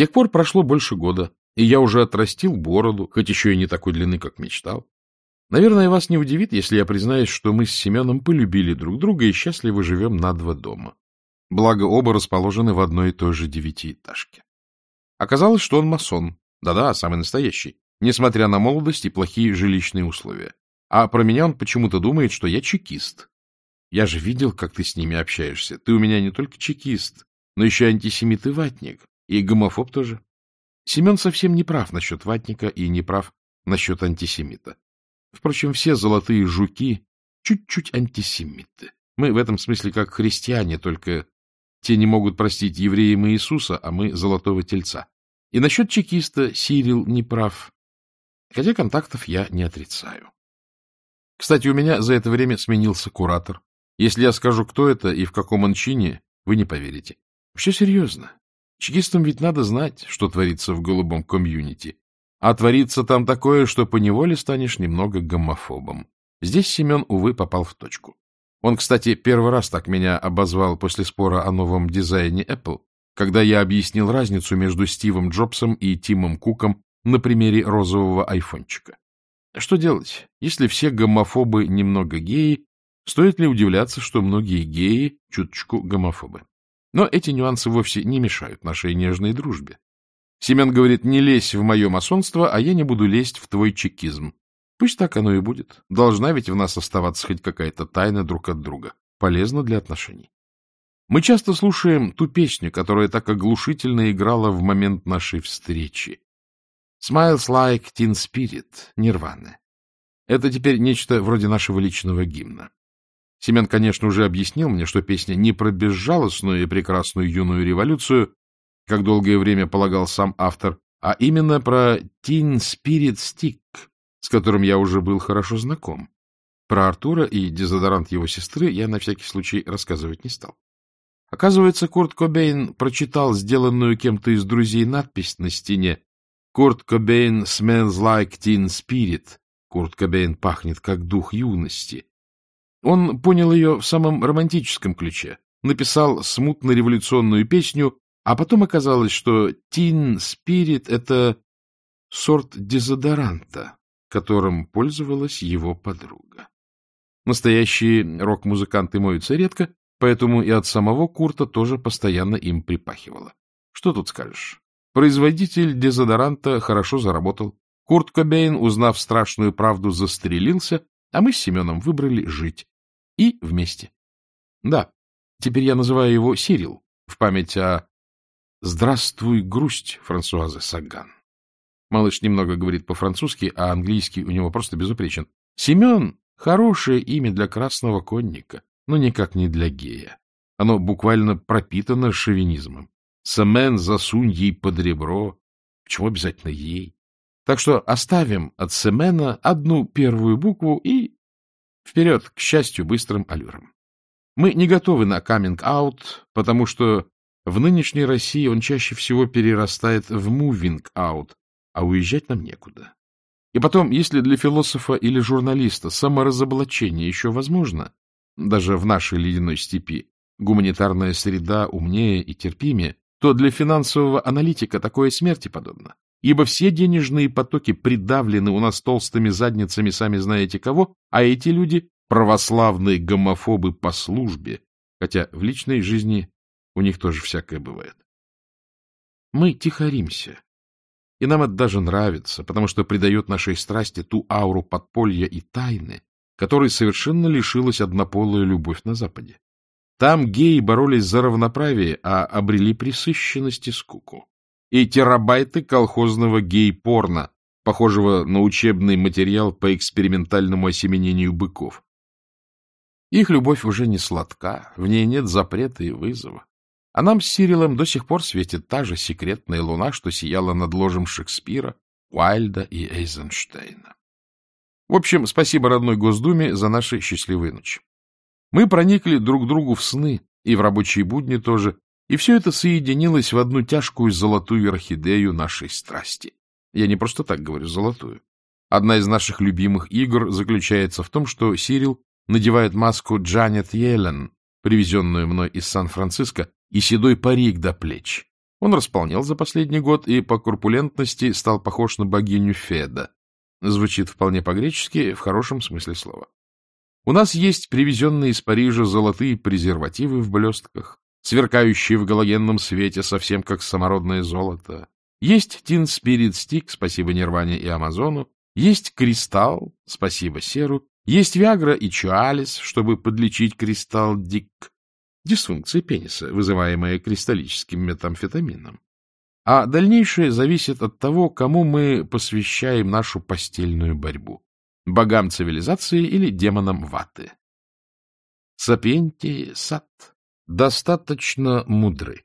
тех пор прошло больше года, и я уже отрастил бороду, хоть еще и не такой длины, как мечтал. Наверное, вас не удивит, если я признаюсь, что мы с Семеном полюбили друг друга и счастливо живем на два дома. Благо, оба расположены в одной и той же девятиэтажке. Оказалось, что он масон. Да-да, самый настоящий, несмотря на молодость и плохие жилищные условия. А про меня он почему-то думает, что я чекист. Я же видел, как ты с ними общаешься. Ты у меня не только чекист, но еще антисемит и ватник, и гомофоб тоже. Семен совсем не прав насчет ватника и не прав насчет антисемита. Впрочем, все золотые жуки чуть-чуть антисемиты. Мы в этом смысле как христиане, только те не могут простить евреям Иисуса, а мы золотого тельца. И насчет чекиста Сирил не прав, хотя контактов я не отрицаю. Кстати, у меня за это время сменился куратор. Если я скажу, кто это и в каком он чине, вы не поверите. Все серьезно. Чекистам ведь надо знать, что творится в голубом комьюнити. А творится там такое, что поневоле станешь немного гомофобом. Здесь Семен, увы, попал в точку. Он, кстати, первый раз так меня обозвал после спора о новом дизайне Apple, когда я объяснил разницу между Стивом Джобсом и Тимом Куком на примере розового айфончика. Что делать, если все гомофобы немного геи, стоит ли удивляться, что многие геи чуточку гомофобы? Но эти нюансы вовсе не мешают нашей нежной дружбе. Семен говорит, не лезь в мое масонство, а я не буду лезть в твой чекизм. Пусть так оно и будет. Должна ведь в нас оставаться хоть какая-то тайна друг от друга. Полезно для отношений. Мы часто слушаем ту песню, которая так оглушительно играла в момент нашей встречи. Smiles like teen spirit, Нирваны. Это теперь нечто вроде нашего личного гимна. Семен, конечно, уже объяснил мне, что песня не про безжалостную и прекрасную юную революцию, как долгое время полагал сам автор, а именно про Teen Spirit Stick, с которым я уже был хорошо знаком. Про Артура и дезодорант его сестры я на всякий случай рассказывать не стал. Оказывается, Курт Кобейн прочитал сделанную кем-то из друзей надпись на стене «Курт Кобейн smells like teen spirit». Курт Кобейн пахнет, как дух юности. Он понял ее в самом романтическом ключе, написал смутно-революционную песню, а потом оказалось, что Teen Spirit — это сорт дезодоранта, которым пользовалась его подруга. Настоящие рок-музыканты моются редко, поэтому и от самого Курта тоже постоянно им припахивало. Что тут скажешь? Производитель дезодоранта хорошо заработал. Курт Кобейн, узнав страшную правду, застрелился, а мы с Семеном выбрали жить. И вместе. Да, теперь я называю его Сирил, в память о «Здравствуй, грусть» Франсуазы Саган. Малыш немного говорит по-французски, а английский у него просто безупречен. Семен — хорошее имя для красного конника, но никак не для гея. Оно буквально пропитано шовинизмом. Семен засунь ей под ребро. Почему обязательно ей? Так что оставим от Семена одну первую букву и Вперед, к счастью, быстрым аллюром. Мы не готовы на coming-out, потому что в нынешней России он чаще всего перерастает в moving-out, а уезжать нам некуда. И потом, если для философа или журналиста саморазоблачение еще возможно, даже в нашей ледяной степи, гуманитарная среда умнее и терпимее, то для финансового аналитика такое смерти подобно ибо все денежные потоки придавлены у нас толстыми задницами сами знаете кого, а эти люди — православные гомофобы по службе, хотя в личной жизни у них тоже всякое бывает. Мы тихоримся, и нам это даже нравится, потому что придает нашей страсти ту ауру подполья и тайны, которой совершенно лишилась однополая любовь на Западе. Там геи боролись за равноправие, а обрели присыщенность и скуку и терабайты колхозного гей-порно, похожего на учебный материал по экспериментальному осеменению быков. Их любовь уже не сладка, в ней нет запрета и вызова. А нам с Сирилом до сих пор светит та же секретная луна, что сияла над ложем Шекспира, Уайльда и Эйзенштейна. В общем, спасибо родной Госдуме за наши счастливые ночи. Мы проникли друг другу в сны, и в рабочие будни тоже, и все это соединилось в одну тяжкую золотую орхидею нашей страсти. Я не просто так говорю «золотую». Одна из наших любимых игр заключается в том, что Сирил надевает маску Джанет Йеллен, привезенную мной из Сан-Франциско, и седой парик до плеч. Он располнел за последний год и по корпулентности стал похож на богиню Феда. Звучит вполне по-гречески, в хорошем смысле слова. У нас есть привезенные из Парижа золотые презервативы в блестках, сверкающие в галогенном свете совсем как самородное золото. Есть Тин Спирит Стик, спасибо Нирване и Амазону. Есть Кристалл, спасибо Серу. Есть Виагра и Чуалис, чтобы подлечить кристалл Дик. Дисфункция пениса, вызываемая кристаллическим метамфетамином. А дальнейшее зависит от того, кому мы посвящаем нашу постельную борьбу — богам цивилизации или демонам ваты. Сапиенти сад достаточно мудры.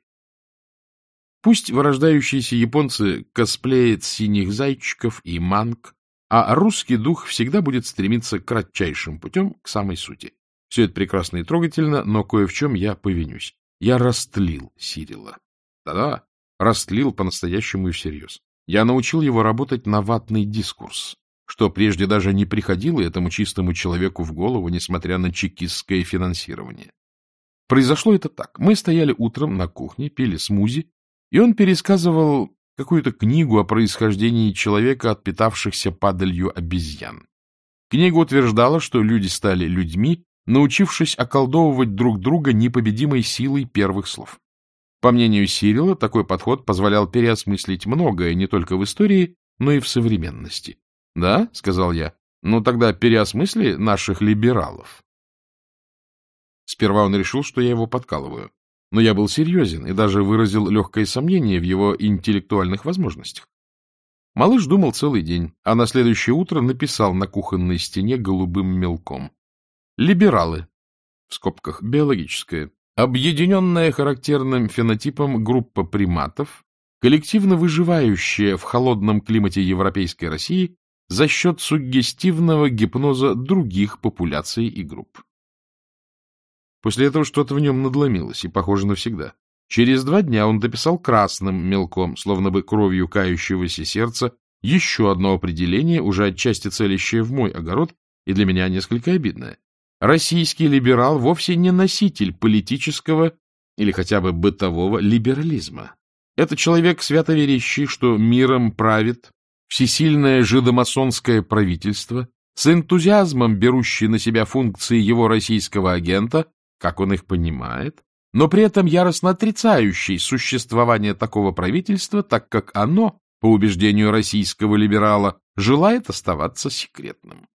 Пусть вырождающиеся японцы косплеят синих зайчиков и манг, а русский дух всегда будет стремиться кратчайшим путем к самой сути. Все это прекрасно и трогательно, но кое в чем я повинюсь. Я растлил Сирила. Да-да, растлил по-настоящему и всерьез. Я научил его работать на ватный дискурс, что прежде даже не приходило этому чистому человеку в голову, несмотря на чекистское финансирование. Произошло это так. Мы стояли утром на кухне, пили смузи, и он пересказывал какую-то книгу о происхождении человека от питавшихся падалью обезьян. Книга утверждала, что люди стали людьми, научившись околдовывать друг друга непобедимой силой первых слов. По мнению Сирила, такой подход позволял переосмыслить многое не только в истории, но и в современности. — Да, — сказал я, — ну тогда переосмысли наших либералов. Сперва он решил, что я его подкалываю. Но я был серьезен и даже выразил легкое сомнение в его интеллектуальных возможностях. Малыш думал целый день, а на следующее утро написал на кухонной стене голубым мелком. Либералы, в скобках биологическое, объединенная характерным фенотипом группа приматов, коллективно выживающая в холодном климате Европейской России за счет суггестивного гипноза других популяций и групп. После этого что-то в нем надломилось, и, похоже, навсегда. Через два дня он дописал красным мелком, словно бы кровью кающегося сердца, еще одно определение, уже отчасти целящее в мой огород, и для меня несколько обидное. Российский либерал вовсе не носитель политического или хотя бы бытового либерализма. Это человек, свято верящий, что миром правит всесильное жидомасонское правительство, с энтузиазмом берущий на себя функции его российского агента как он их понимает, но при этом яростно отрицающий существование такого правительства, так как оно, по убеждению российского либерала, желает оставаться секретным.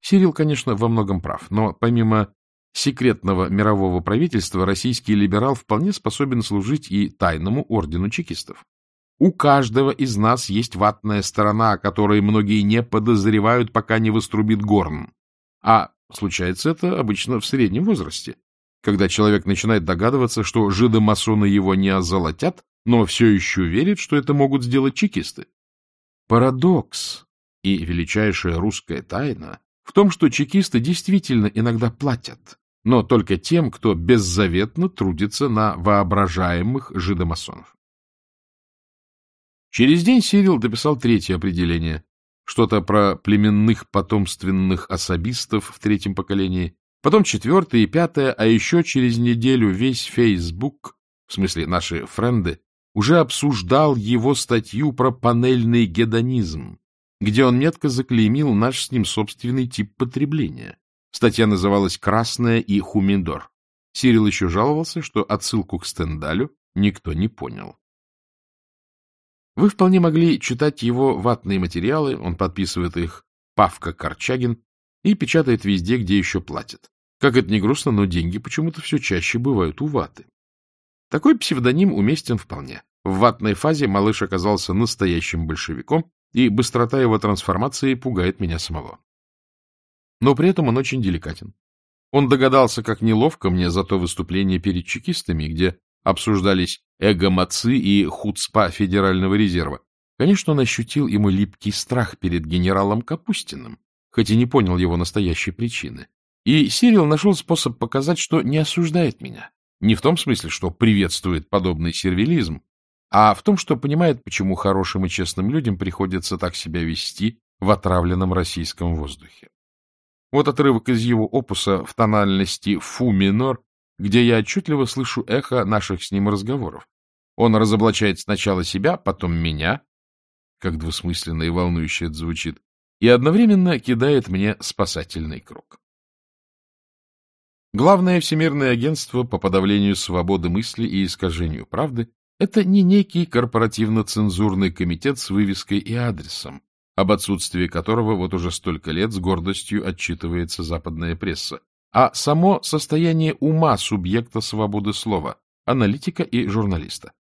Сирил, конечно, во многом прав, но помимо секретного мирового правительства российский либерал вполне способен служить и тайному ордену чекистов. У каждого из нас есть ватная сторона, о которой многие не подозревают, пока не вострубит горн. А Случается это обычно в среднем возрасте, когда человек начинает догадываться, что жидомасоны его не озолотят, но все еще верит, что это могут сделать чекисты. Парадокс и величайшая русская тайна в том, что чекисты действительно иногда платят, но только тем, кто беззаветно трудится на воображаемых жидомасонов. Через день Сирил дописал третье определение что-то про племенных потомственных особистов в третьем поколении, потом четвертое и пятое, а еще через неделю весь Facebook, в смысле наши френды, уже обсуждал его статью про панельный гедонизм, где он метко заклеймил наш с ним собственный тип потребления. Статья называлась «Красная и хумидор». Сирил еще жаловался, что отсылку к Стендалю никто не понял. Вы вполне могли читать его ватные материалы, он подписывает их Павка Корчагин и печатает везде, где еще платят. Как это не грустно, но деньги почему-то все чаще бывают у ваты. Такой псевдоним уместен вполне. В ватной фазе малыш оказался настоящим большевиком, и быстрота его трансформации пугает меня самого. Но при этом он очень деликатен. Он догадался, как неловко мне за то выступление перед чекистами, где обсуждались эго-мацы и хуцпа Федерального резерва. Конечно, он ощутил ему липкий страх перед генералом Капустиным, хоть и не понял его настоящей причины. И Сирил нашел способ показать, что не осуждает меня. Не в том смысле, что приветствует подобный сервилизм, а в том, что понимает, почему хорошим и честным людям приходится так себя вести в отравленном российском воздухе. Вот отрывок из его опуса в тональности фу минор где я отчетливо слышу эхо наших с ним разговоров. Он разоблачает сначала себя, потом меня, как двусмысленно и волнующе это звучит, и одновременно кидает мне спасательный круг. Главное Всемирное агентство по подавлению свободы мысли и искажению правды — это не некий корпоративно-цензурный комитет с вывеской и адресом, об отсутствии которого вот уже столько лет с гордостью отчитывается западная пресса, а само состояние ума субъекта свободы слова, аналитика и журналиста.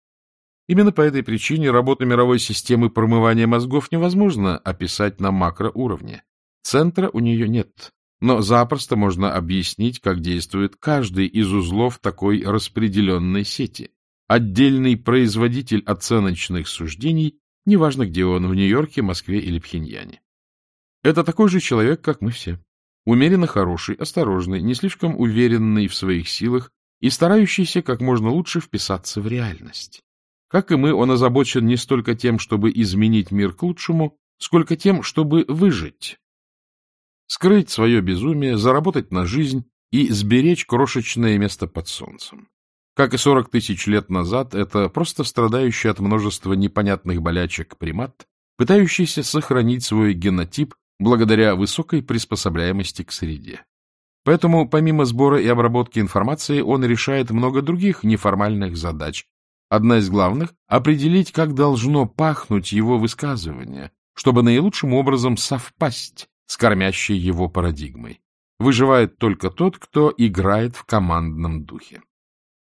Именно по этой причине работу мировой системы промывания мозгов невозможно описать на макроуровне. Центра у нее нет, но запросто можно объяснить, как действует каждый из узлов такой распределенной сети. Отдельный производитель оценочных суждений, неважно где он, в Нью-Йорке, Москве или Пхеньяне. Это такой же человек, как мы все. Умеренно хороший, осторожный, не слишком уверенный в своих силах и старающийся как можно лучше вписаться в реальность. Как и мы, он озабочен не столько тем, чтобы изменить мир к лучшему, сколько тем, чтобы выжить. Скрыть свое безумие, заработать на жизнь и сберечь крошечное место под солнцем. Как и 40 тысяч лет назад, это просто страдающий от множества непонятных болячек примат, пытающийся сохранить свой генотип благодаря высокой приспособляемости к среде. Поэтому помимо сбора и обработки информации он решает много других неформальных задач, Одна из главных — определить, как должно пахнуть его высказывание, чтобы наилучшим образом совпасть с кормящей его парадигмой. Выживает только тот, кто играет в командном духе.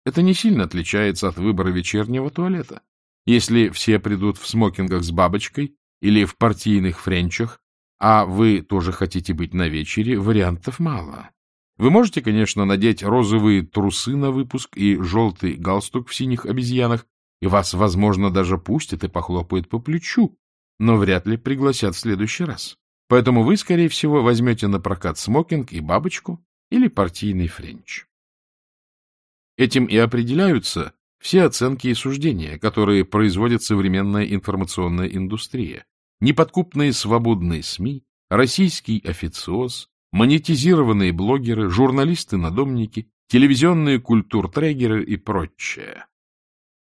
Это не сильно отличается от выбора вечернего туалета. Если все придут в смокингах с бабочкой или в партийных френчах, а вы тоже хотите быть на вечере, вариантов мало. Вы можете, конечно, надеть розовые трусы на выпуск и желтый галстук в синих обезьянах, и вас, возможно, даже пустят и похлопают по плечу, но вряд ли пригласят в следующий раз. Поэтому вы, скорее всего, возьмете на прокат смокинг и бабочку или партийный френч. Этим и определяются все оценки и суждения, которые производит современная информационная индустрия, неподкупные свободные СМИ, российский официоз, монетизированные блогеры, журналисты-надомники, телевизионные культуртрегеры и прочее.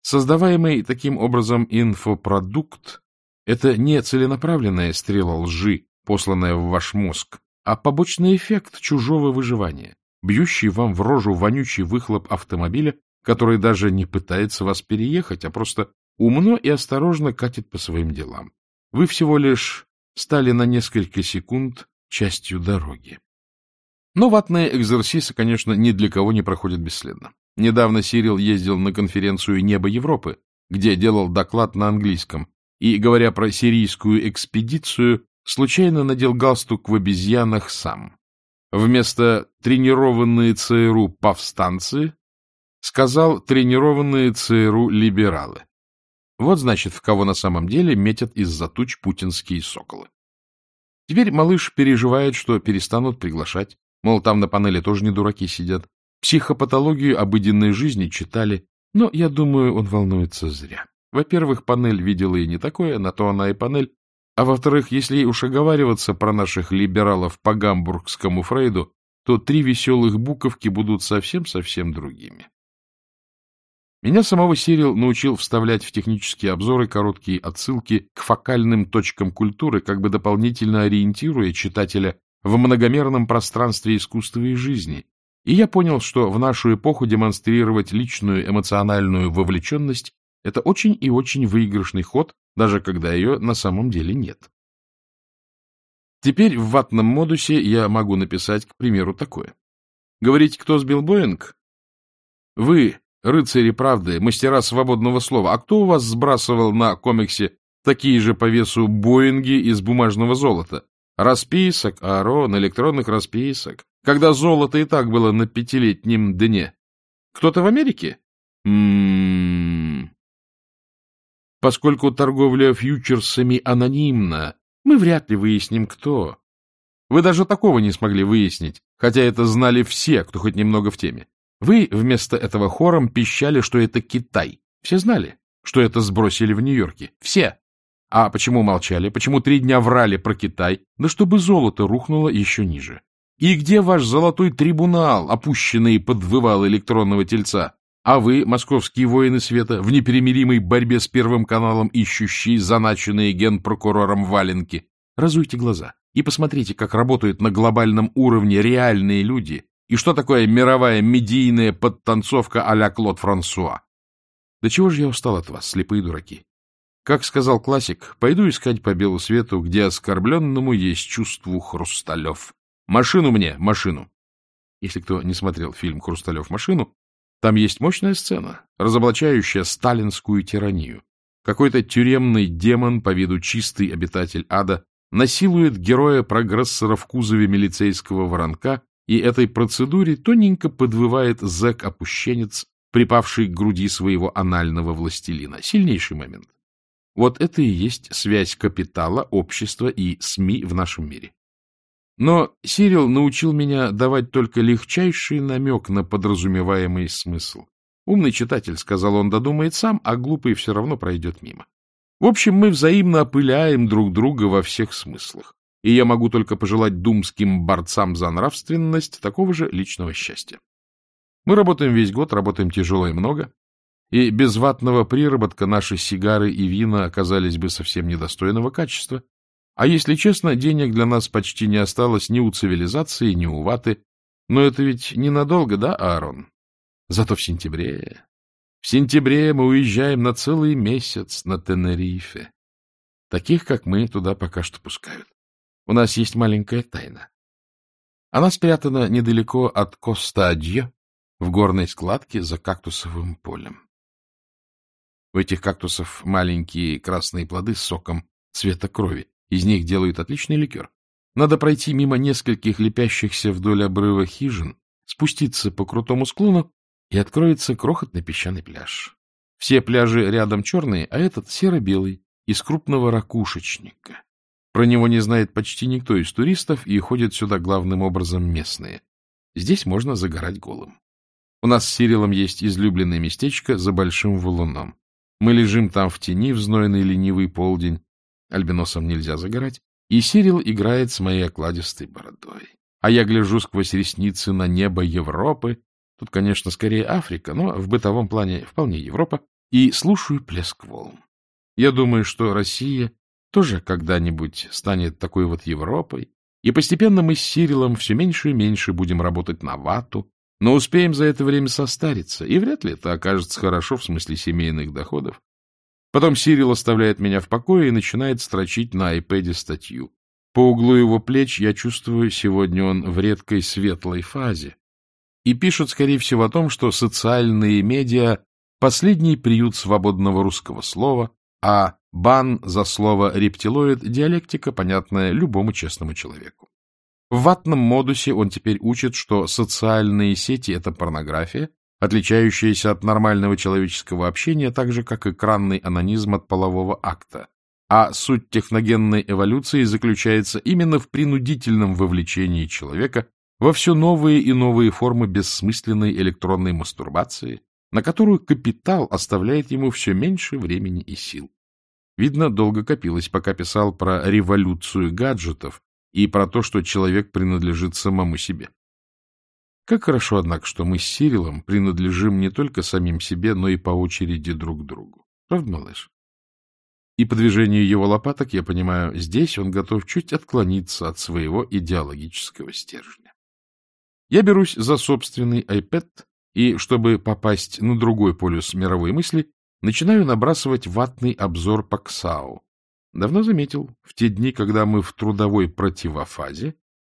Создаваемый таким образом инфопродукт — это не целенаправленная стрела лжи, посланная в ваш мозг, а побочный эффект чужого выживания, бьющий вам в рожу вонючий выхлоп автомобиля, который даже не пытается вас переехать, а просто умно и осторожно катит по своим делам. Вы всего лишь стали на несколько секунд частью дороги. Но ватные экзерсисы, конечно, ни для кого не проходят бесследно. Недавно Сирил ездил на конференцию «Небо Европы», где делал доклад на английском, и, говоря про сирийскую экспедицию, случайно надел галстук в обезьянах сам. Вместо «тренированные ЦРУ повстанцы» сказал «тренированные ЦРУ либералы». Вот, значит, в кого на самом деле метят из-за туч путинские соколы. Теперь малыш переживает, что перестанут приглашать. Мол, там на панели тоже не дураки сидят. Психопатологию обыденной жизни читали. Но, я думаю, он волнуется зря. Во-первых, панель видела и не такое, на то она и панель. А во-вторых, если уж оговариваться про наших либералов по гамбургскому Фрейду, то три веселых буковки будут совсем-совсем другими. Меня самого Сирил научил вставлять в технические обзоры короткие отсылки к фокальным точкам культуры, как бы дополнительно ориентируя читателя в многомерном пространстве искусства и жизни. И я понял, что в нашу эпоху демонстрировать личную эмоциональную вовлеченность – это очень и очень выигрышный ход, даже когда ее на самом деле нет. Теперь в ватном модусе я могу написать, к примеру, такое. Говорите, кто сбил Боинг? Вы, Рыцари правды, мастера свободного слова. А кто у вас сбрасывал на комиксе такие же по весу Боинги из бумажного золота? Расписок, Арон, электронных расписок. Когда золото и так было на пятилетнем дне. Кто-то в Америке? М-м-м. Поскольку торговля фьючерсами анонимна, мы вряд ли выясним, кто. Вы даже такого не смогли выяснить, хотя это знали все, кто хоть немного в теме. Вы вместо этого хором пищали, что это Китай. Все знали, что это сбросили в Нью-Йорке. Все. А почему молчали? Почему три дня врали про Китай? Да чтобы золото рухнуло еще ниже. И где ваш золотой трибунал, опущенный под вывал электронного тельца? А вы, московские воины света, в неперемиримой борьбе с Первым каналом, ищущие заначенные генпрокурором валенки, разуйте глаза и посмотрите, как работают на глобальном уровне реальные люди и что такое мировая медийная подтанцовка а-ля Клод Франсуа. Да чего же я устал от вас, слепые дураки? Как сказал классик, пойду искать по белу свету, где оскорбленному есть чувству Хрусталев. Машину мне, машину. Если кто не смотрел фильм «Хрусталев. Машину», там есть мощная сцена, разоблачающая сталинскую тиранию. Какой-то тюремный демон, по виду чистый обитатель ада, насилует героя-прогрессора в кузове милицейского воронка, и этой процедуре тоненько подвывает зэк-опущенец, припавший к груди своего анального властелина. Сильнейший момент. Вот это и есть связь капитала, общества и СМИ в нашем мире. Но Сирил научил меня давать только легчайший намек на подразумеваемый смысл. Умный читатель, сказал он, додумает сам, а глупый все равно пройдет мимо. В общем, мы взаимно опыляем друг друга во всех смыслах, и я могу только пожелать думским борцам за нравственность такого же личного счастья. Мы работаем весь год, работаем тяжело и много, и без ватного приработка наши сигары и вина оказались бы совсем недостойного качества, а если честно, денег для нас почти не осталось ни у цивилизации, ни у ваты. Но это ведь ненадолго, да, Аарон? Зато в сентябре... В сентябре мы уезжаем на целый месяц на Тенерифе. Таких, как мы, туда пока что пускают. У нас есть маленькая тайна. Она спрятана недалеко от Коста-Адье, в горной складке за кактусовым полем. У этих кактусов маленькие красные плоды с соком цвета крови. Из них делают отличный ликер. Надо пройти мимо нескольких лепящихся вдоль обрыва хижин, спуститься по крутому склону, и откроется крохотный песчаный пляж. Все пляжи рядом черные, а этот серо-белый, из крупного ракушечника. Про него не знает почти никто из туристов, и ходят сюда главным образом местные. Здесь можно загорать голым. У нас с Сирилом есть излюбленное местечко за большим валуном. Мы лежим там в тени в знойный ленивый полдень, альбиносом нельзя загорать, и Сирил играет с моей окладистой бородой. А я гляжу сквозь ресницы на небо Европы, тут, конечно, скорее Африка, но в бытовом плане вполне Европа, и слушаю плеск волн. Я думаю, что Россия тоже когда-нибудь станет такой вот Европой, и постепенно мы с Сирилом все меньше и меньше будем работать на вату, но успеем за это время состариться, и вряд ли это окажется хорошо в смысле семейных доходов. Потом Сирил оставляет меня в покое и начинает строчить на айпэде статью. По углу его плеч я чувствую, сегодня он в редкой светлой фазе. И пишут, скорее всего, о том, что социальные медиа — последний приют свободного русского слова, а бан за слово «рептилоид» — диалектика, понятная любому честному человеку. В ватном модусе он теперь учит, что социальные сети — это порнография, отличающаяся от нормального человеческого общения, так же, как экранный анонизм от полового акта. А суть техногенной эволюции заключается именно в принудительном вовлечении человека во все новые и новые формы бессмысленной электронной мастурбации, на которую капитал оставляет ему все меньше времени и сил. Видно, долго копилось, пока писал про революцию гаджетов и про то, что человек принадлежит самому себе. Как хорошо, однако, что мы с Сирилом принадлежим не только самим себе, но и по очереди друг другу. Правда, малыш? И по движению его лопаток я понимаю, здесь он готов чуть отклониться от своего идеологического стержня. Я берусь за собственный iPad и, чтобы попасть на другой полюс мировой мысли, начинаю набрасывать ватный обзор по КСАУ. Давно заметил, в те дни, когда мы в трудовой противофазе,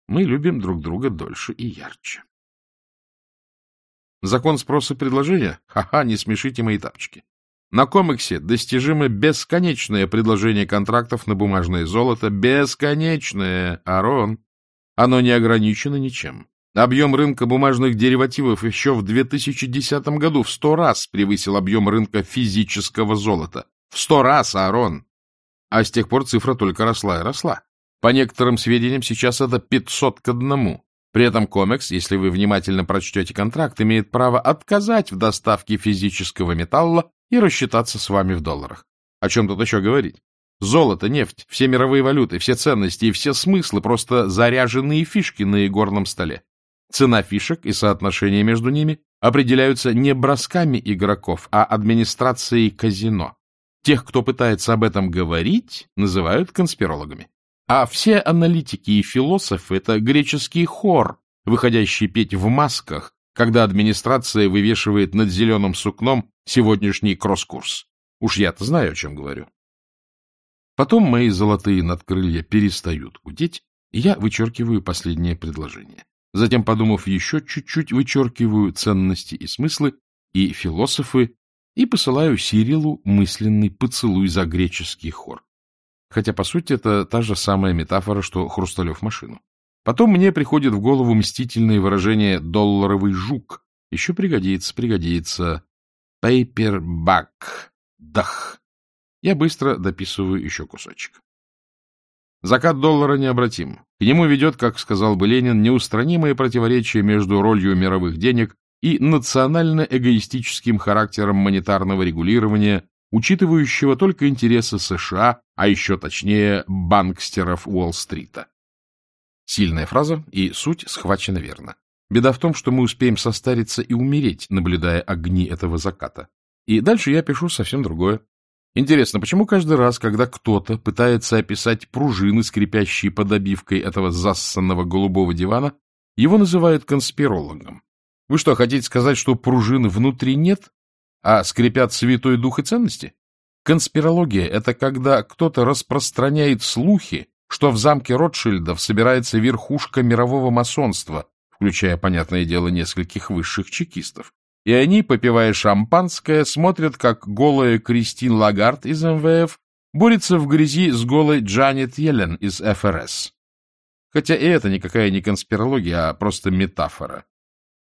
мы любим друг друга дольше и ярче. Закон спроса и предложения? Ха-ха, не смешите мои тапочки. На комиксе достижимо бесконечное предложение контрактов на бумажное золото. Бесконечное, Арон. Оно не ограничено ничем. Объем рынка бумажных деривативов еще в 2010 году в сто раз превысил объем рынка физического золота. В сто раз, Арон. А с тех пор цифра только росла и росла. По некоторым сведениям, сейчас это 500 к одному. При этом комекс, если вы внимательно прочтете контракт, имеет право отказать в доставке физического металла и рассчитаться с вами в долларах. О чем тут еще говорить? Золото, нефть, все мировые валюты, все ценности и все смыслы просто заряженные фишки на игорном столе. Цена фишек и соотношение между ними определяются не бросками игроков, а администрацией казино. Тех, кто пытается об этом говорить, называют конспирологами. А все аналитики и философы — это греческий хор, выходящий петь в масках, когда администрация вывешивает над зеленым сукном сегодняшний кросс-курс. Уж я-то знаю, о чем говорю. Потом мои золотые надкрылья перестают гудеть, и я вычеркиваю последнее предложение. Затем, подумав еще чуть-чуть, вычеркиваю ценности и смыслы, и философы, и посылаю Сирилу мысленный поцелуй за греческий хор. Хотя, по сути, это та же самая метафора, что Хрусталев машину. Потом мне приходит в голову мстительное выражение «долларовый жук». Еще пригодится, пригодится. «Пейпербак». Дах. Я быстро дописываю еще кусочек. Закат доллара необратим. К нему ведет, как сказал бы Ленин, неустранимое противоречие между ролью мировых денег и национально-эгоистическим характером монетарного регулирования, учитывающего только интересы США, а еще точнее банкстеров Уолл-стрита. Сильная фраза, и суть схвачена верно. Беда в том, что мы успеем состариться и умереть, наблюдая огни этого заката. И дальше я пишу совсем другое. Интересно, почему каждый раз, когда кто-то пытается описать пружины, скрипящие под обивкой этого зассанного голубого дивана, его называют конспирологом? Вы что, хотите сказать, что пружины внутри нет, а скрипят святой дух и ценности? Конспирология — это когда кто-то распространяет слухи, что в замке Ротшильдов собирается верхушка мирового масонства, включая, понятное дело, нескольких высших чекистов. И они, попивая шампанское, смотрят, как голая Кристин Лагард из МВФ борется в грязи с голой Джанет Йеллен из ФРС. Хотя и это никакая не конспирология, а просто метафора.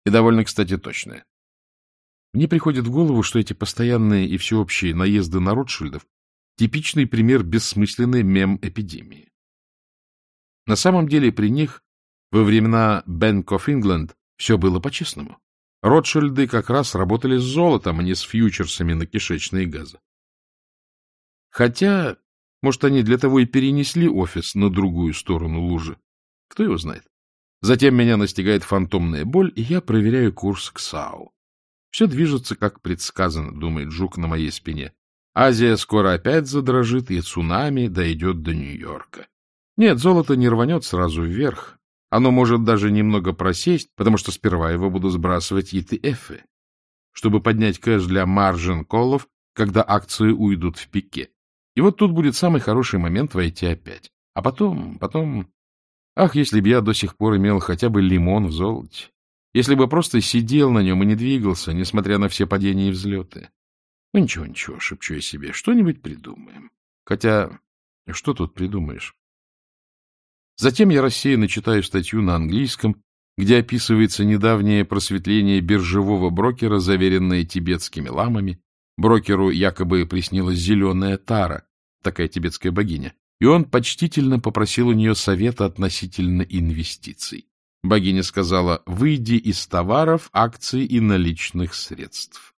И довольно, кстати, точная. Мне приходит в голову, что эти постоянные и всеобщие наезды на Ротшильдов — типичный пример бессмысленной мем-эпидемии. На самом деле при них во времена Bank of England все было по-честному. Ротшильды как раз работали с золотом, а не с фьючерсами на кишечные газы. Хотя, может, они для того и перенесли офис на другую сторону лужи. Кто его знает. Затем меня настигает фантомная боль, и я проверяю курс к САУ. Все движется, как предсказано, думает жук на моей спине. Азия скоро опять задрожит, и цунами дойдет до Нью-Йорка. Нет, золото не рванет сразу вверх. Оно может даже немного просесть, потому что сперва его буду сбрасывать ETF, чтобы поднять кэш для маржин-коллов, когда акции уйдут в пике. И вот тут будет самый хороший момент войти опять. А потом, потом... Ах, если бы я до сих пор имел хотя бы лимон в золоте. Если бы просто сидел на нем и не двигался, несмотря на все падения и взлеты. Ну, ничего, ничего, шепчу я себе, что-нибудь придумаем. Хотя, что тут придумаешь? Затем я рассеянно читаю статью на английском, где описывается недавнее просветление биржевого брокера, заверенное тибетскими ламами. Брокеру якобы приснилась зеленая тара, такая тибетская богиня, и он почтительно попросил у нее совета относительно инвестиций. Богиня сказала, выйди из товаров, акций и наличных средств.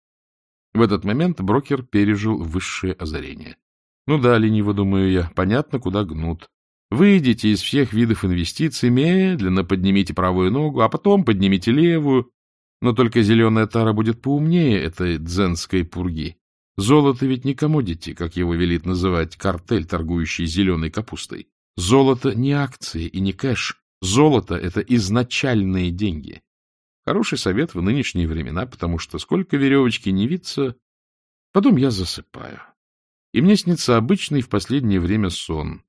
В этот момент брокер пережил высшее озарение. Ну да, лениво, думаю я, понятно, куда гнут. Выйдите из всех видов инвестиций, медленно поднимите правую ногу, а потом поднимите левую. Но только зеленая тара будет поумнее этой дзенской пурги. Золото ведь не комодити, как его велит называть картель, торгующий зеленой капустой. Золото не акции и не кэш. Золото — это изначальные деньги. Хороший совет в нынешние времена, потому что сколько веревочки не виться, потом я засыпаю. И мне снится обычный в последнее время сон,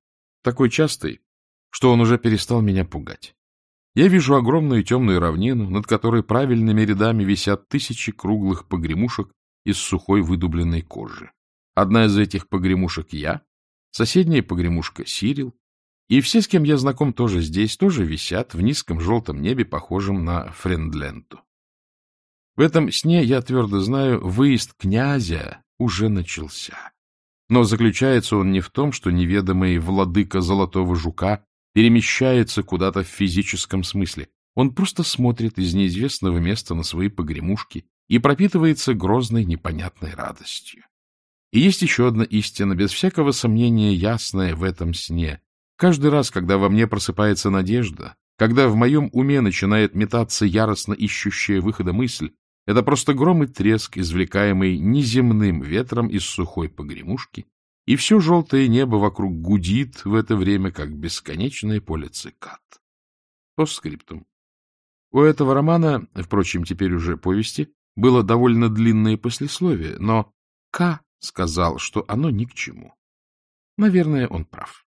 такой частый, что он уже перестал меня пугать. Я вижу огромную темную равнину, над которой правильными рядами висят тысячи круглых погремушек из сухой выдубленной кожи. Одна из этих погремушек я, соседняя погремушка Сирил, и все, с кем я знаком, тоже здесь, тоже висят в низком желтом небе, похожем на Френдленту. В этом сне, я твердо знаю, выезд князя уже начался. Но заключается он не в том, что неведомый владыка Золотого Жука перемещается куда-то в физическом смысле. Он просто смотрит из неизвестного места на свои погремушки и пропитывается грозной непонятной радостью. И есть еще одна истина, без всякого сомнения ясная в этом сне. Каждый раз, когда во мне просыпается надежда, когда в моем уме начинает метаться яростно ищущая выхода мысль, Это просто гром и треск, извлекаемый неземным ветром из сухой погремушки, и все желтое небо вокруг гудит в это время, как бесконечное поле цикад. По. У этого романа, впрочем, теперь уже повести, было довольно длинное послесловие, но К сказал, что оно ни к чему. Наверное, он прав.